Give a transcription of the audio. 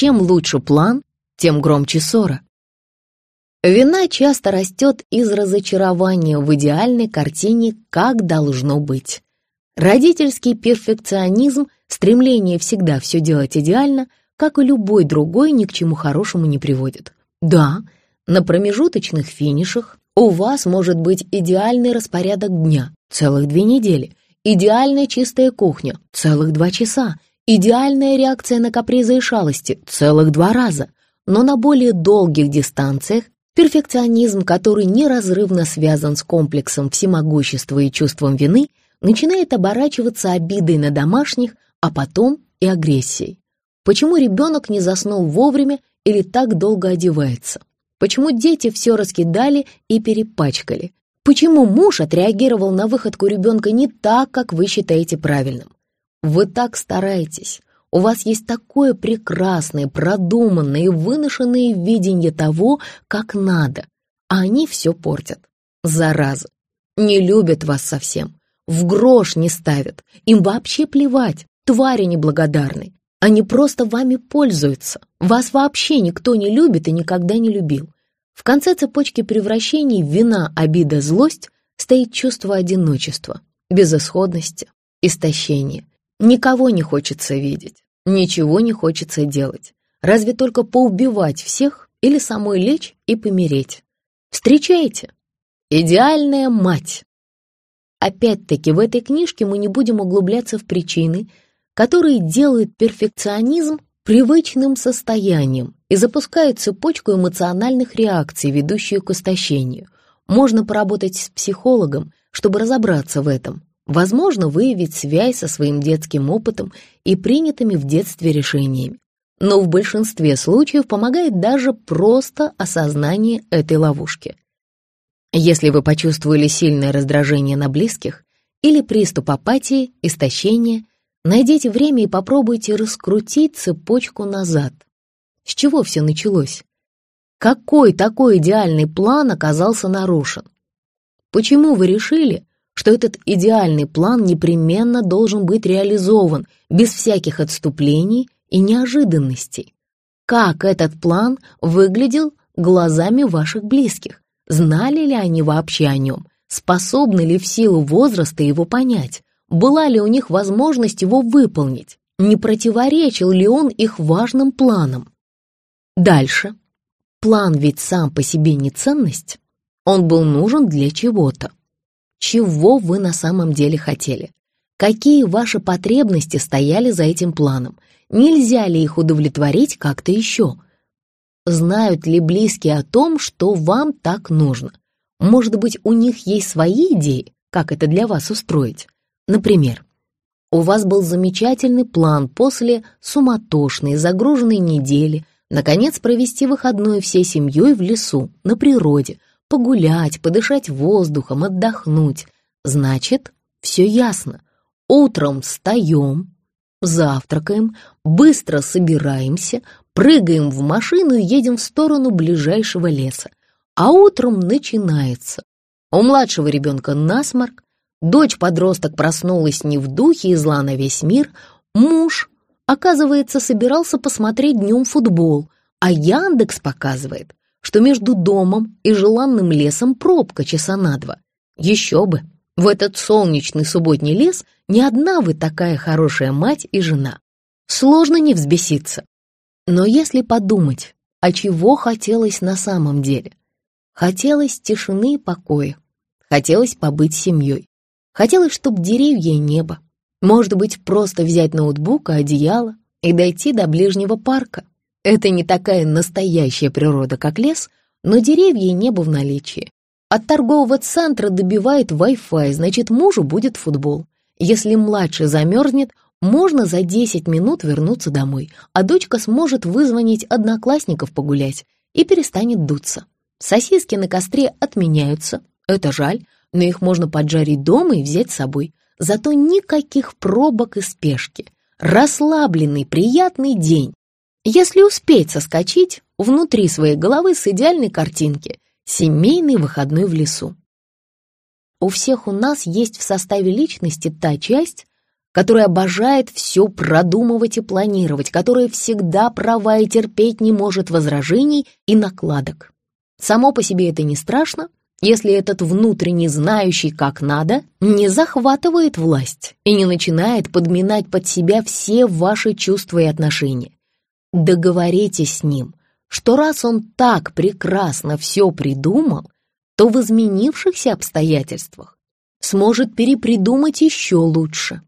чем лучше план, тем громче ссора. Вина часто растет из разочарования в идеальной картине «как должно быть». Родительский перфекционизм, стремление всегда все делать идеально, как и любой другой, ни к чему хорошему не приводит. Да, на промежуточных финишах у вас может быть идеальный распорядок дня, целых две недели, идеальная чистая кухня, целых два часа, идеальная реакция на капризы и шалости, целых два раза. Но на более долгих дистанциях перфекционизм, который неразрывно связан с комплексом всемогущества и чувством вины, начинает оборачиваться обидой на домашних, а потом и агрессией. Почему ребенок не заснул вовремя или так долго одевается? Почему дети все раскидали и перепачкали? Почему муж отреагировал на выходку ребенка не так, как вы считаете правильным? Вы так стараетесь. У вас есть такое прекрасное, продуманное и выношенное видение того, как надо, а они все портят. Зараза. Не любят вас совсем. В грош не ставят. Им вообще плевать. Твари неблагодарны. Они просто вами пользуются. Вас вообще никто не любит и никогда не любил. В конце цепочки превращений вина, обида, злость стоит чувство одиночества, безысходности, истощения. Никого не хочется видеть, ничего не хочется делать. Разве только поубивать всех или самой лечь и помереть. Встречайте! Идеальная мать! Опять-таки, в этой книжке мы не будем углубляться в причины, которые делают перфекционизм привычным состоянием и запускают цепочку эмоциональных реакций, ведущую к истощению. Можно поработать с психологом, чтобы разобраться в этом. Возможно, выявить связь со своим детским опытом и принятыми в детстве решениями. Но в большинстве случаев помогает даже просто осознание этой ловушки. Если вы почувствовали сильное раздражение на близких или приступ апатии, истощения, Найдите время и попробуйте раскрутить цепочку назад. С чего все началось? Какой такой идеальный план оказался нарушен? Почему вы решили, что этот идеальный план непременно должен быть реализован без всяких отступлений и неожиданностей? Как этот план выглядел глазами ваших близких? Знали ли они вообще о нем? Способны ли в силу возраста его понять? была ли у них возможность его выполнить, не противоречил ли он их важным планам. Дальше. План ведь сам по себе не ценность, он был нужен для чего-то. Чего вы на самом деле хотели? Какие ваши потребности стояли за этим планом? Нельзя ли их удовлетворить как-то еще? Знают ли близкие о том, что вам так нужно? Может быть, у них есть свои идеи, как это для вас устроить? Например, у вас был замечательный план после суматошной, загруженной недели, наконец провести выходной всей семьей в лесу, на природе, погулять, подышать воздухом, отдохнуть. Значит, все ясно. Утром встаем, завтракаем, быстро собираемся, прыгаем в машину и едем в сторону ближайшего леса. А утром начинается. У младшего ребенка насморк, Дочь-подросток проснулась не в духе и зла на весь мир. Муж, оказывается, собирался посмотреть днем футбол, а Яндекс показывает, что между домом и желанным лесом пробка часа на два. Еще бы, в этот солнечный субботний лес не одна вы такая хорошая мать и жена. Сложно не взбеситься. Но если подумать, а чего хотелось на самом деле? Хотелось тишины и покоя. Хотелось побыть семьей. Хотелось, чтобы деревья и небо. Может быть, просто взять ноутбук и одеяло и дойти до ближнего парка. Это не такая настоящая природа, как лес, но деревья и небо в наличии. От торгового центра добивает Wi-Fi, значит, мужу будет футбол. Если младший замерзнет, можно за 10 минут вернуться домой, а дочка сможет вызвонить одноклассников погулять и перестанет дуться. Сосиски на костре отменяются, это жаль, но их можно поджарить дома и взять с собой. Зато никаких пробок и спешки. Расслабленный, приятный день. Если успеть соскочить внутри своей головы с идеальной картинки «Семейный выходной в лесу». У всех у нас есть в составе личности та часть, который обожает все продумывать и планировать, который всегда права и терпеть не может возражений и накладок. Само по себе это не страшно, если этот внутренне знающий как надо не захватывает власть и не начинает подминать под себя все ваши чувства и отношения. Договоритесь с ним, что раз он так прекрасно все придумал, то в изменившихся обстоятельствах сможет перепридумать еще лучше.